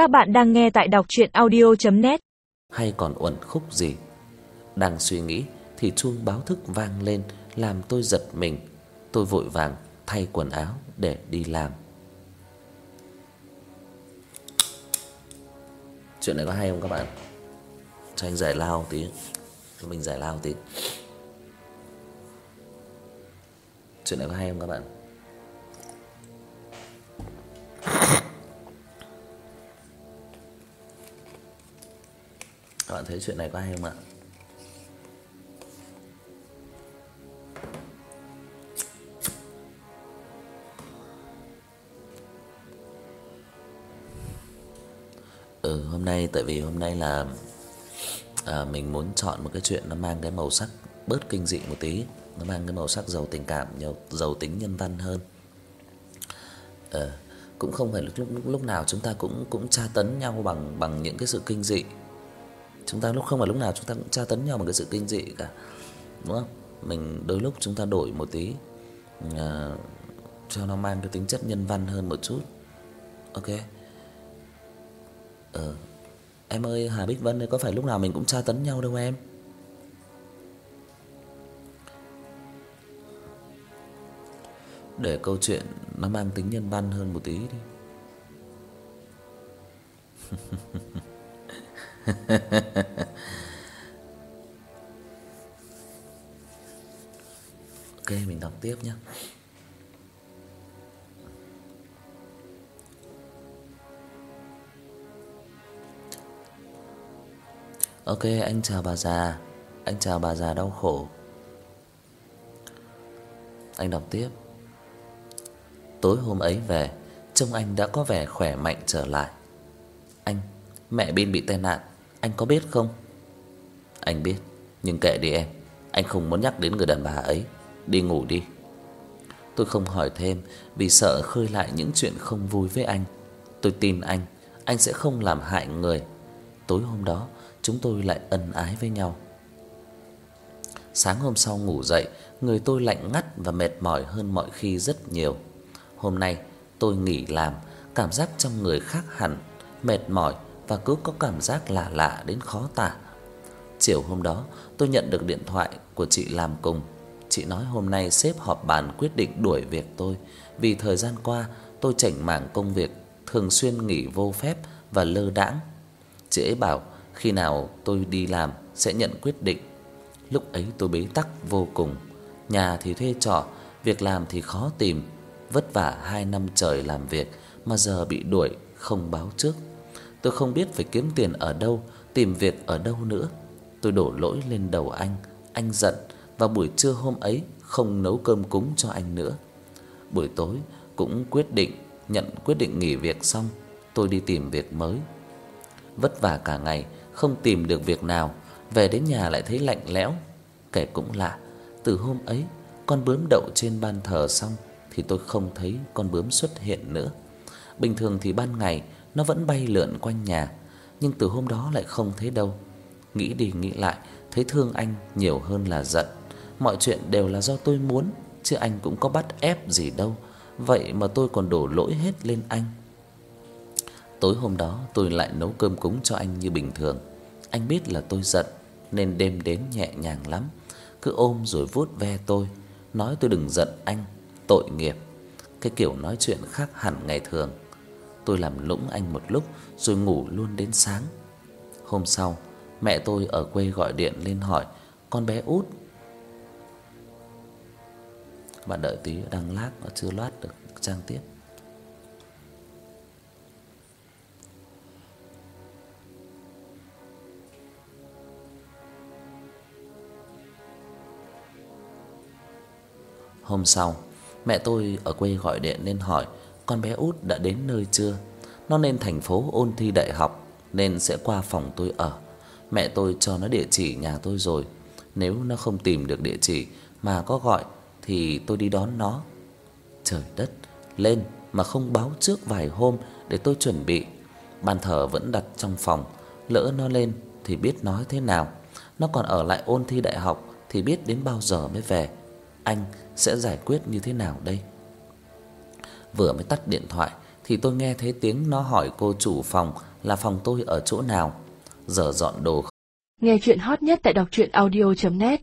Các bạn đang nghe tại đọc audio net Hay còn uẩn khúc gì? Đang suy nghĩ thì chuông báo thức vang lên, làm tôi giật mình. Tôi vội vàng thay quần áo để đi làm. Chuyện này có hay không các bạn? Cho anh giải lao tí. Cho mình giải lao tí. Chuyện này có hay không các bạn? Các bạn thấy chuyện này có hay không ạ? Ừ, hôm nay tại vì hôm nay là à, mình muốn chọn một cái chuyện nó mang cái màu sắc bớt kinh dị một tí, nó mang cái màu sắc giàu tình cảm, giàu giàu tính nhân văn hơn. Ờ, cũng không phải lúc lúc lúc nào chúng ta cũng cũng tra tấn nhau bằng bằng những cái sự kinh dị. Chúng ta lúc không phải lúc nào chúng ta cũng tra tấn nhau bằng cái sự kinh dị cả. Đúng không? Mình đôi lúc chúng ta đổi một tí à, cho nó mang cái tính chất nhân văn hơn một chút. Ok. Ờ. Em ơi Hà Bích Vân ơi có phải lúc nào mình cũng tra tấn nhau đâu em? Để câu chuyện nó mang tính nhân văn hơn một tí đi. ok, mình đọc tiếp nhé. Ok, anh chào bà già. Anh chào bà già đau khổ. Anh đọc tiếp. Tối hôm ấy về, trông anh đã có vẻ khỏe mạnh trở lại. Anh, mẹ Bin bị tai nạn, anh có biết không? Anh biết, nhưng kệ đi em, anh không muốn nhắc đến người đàn bà ấy, đi ngủ đi. Tôi không hỏi thêm vì sợ khơi lại những chuyện không vui với anh. Tôi tin anh, anh sẽ không làm hại người. Tối hôm đó, chúng tôi lại ân ái với nhau. Sáng hôm sau ngủ dậy, người tôi lạnh ngắt và mệt mỏi hơn mọi khi rất nhiều. Hôm nay tôi nghỉ làm, cảm giác trong người khác hẳn, mệt mỏi và cứ có cảm giác lạ lạ đến khó tả. Chiều hôm đó, tôi nhận được điện thoại của chị làm cùng. Chị nói hôm nay sếp họp bàn quyết định đuổi việc tôi vì thời gian qua tôi chảnh mảng công việc, thường xuyên nghỉ vô phép và lơ đãng. Chị ấy bảo khi nào tôi đi làm sẽ nhận quyết định. Lúc ấy tôi bế tắc vô cùng, nhà thì thuê trọ, việc làm thì khó tìm, vất vả 2 năm trời làm việc mà giờ bị đuổi không báo trước. Tôi không biết phải kiếm tiền ở đâu, tìm việc ở đâu nữa. Tôi đổ lỗi lên đầu anh, anh giận và buổi trưa hôm ấy không nấu cơm cúng cho anh nữa. Buổi tối cũng quyết định nhận quyết định nghỉ việc xong, tôi đi tìm việc mới. Vất vả cả ngày không tìm được việc nào, về đến nhà lại thấy lạnh lẽo. Kể cũng lạ, từ hôm ấy con bướm đậu trên ban thờ xong thì tôi không thấy con bướm xuất hiện nữa. Bình thường thì ban ngày nó vẫn bay lượn quanh nhà, nhưng từ hôm đó lại không thấy đâu. Nghĩ đi nghĩ lại, thấy thương anh nhiều hơn là giận. Mọi chuyện đều là do tôi muốn, chứ anh cũng có bắt ép gì đâu. Vậy mà tôi còn đổ lỗi hết lên anh. Tối hôm đó tôi lại nấu cơm cúng cho anh như bình thường. Anh biết là tôi giận nên đêm đến nhẹ nhàng lắm, cứ ôm rồi vuốt ve tôi, nói tôi đừng giận anh, tội nghiệp. Cái kiểu nói chuyện khác hẳn ngày thường. Tôi làm lũng anh một lúc rồi ngủ luôn đến sáng. Hôm sau, mẹ tôi ở quê gọi điện lên hỏi con bé út. Bạn đợi tí đang lag nó chưa loát được trang tiếp. Hôm sau, mẹ tôi ở quê gọi điện lên hỏi con bé út đã đến nơi chưa. Nó lên thành phố ôn thi đại học nên sẽ qua phòng tôi ở. Mẹ tôi cho nó địa chỉ nhà tôi rồi. Nếu nó không tìm được địa chỉ mà có gọi thì tôi đi đón nó. Trời đất, lên mà không báo trước vài hôm để tôi chuẩn bị. Bàn thờ vẫn đặt trong phòng, lỡ nó lên thì biết nói thế nào. Nó còn ở lại ôn thi đại học thì biết đến bao giờ mới về. Anh sẽ giải quyết như thế nào đây? Vừa mới tắt điện thoại thì tôi nghe thấy tiếng nó hỏi cô chủ phòng là phòng tôi ở chỗ nào, giờ dọn đồ. Nghe chuyện hot nhất tại đọc truyện audio net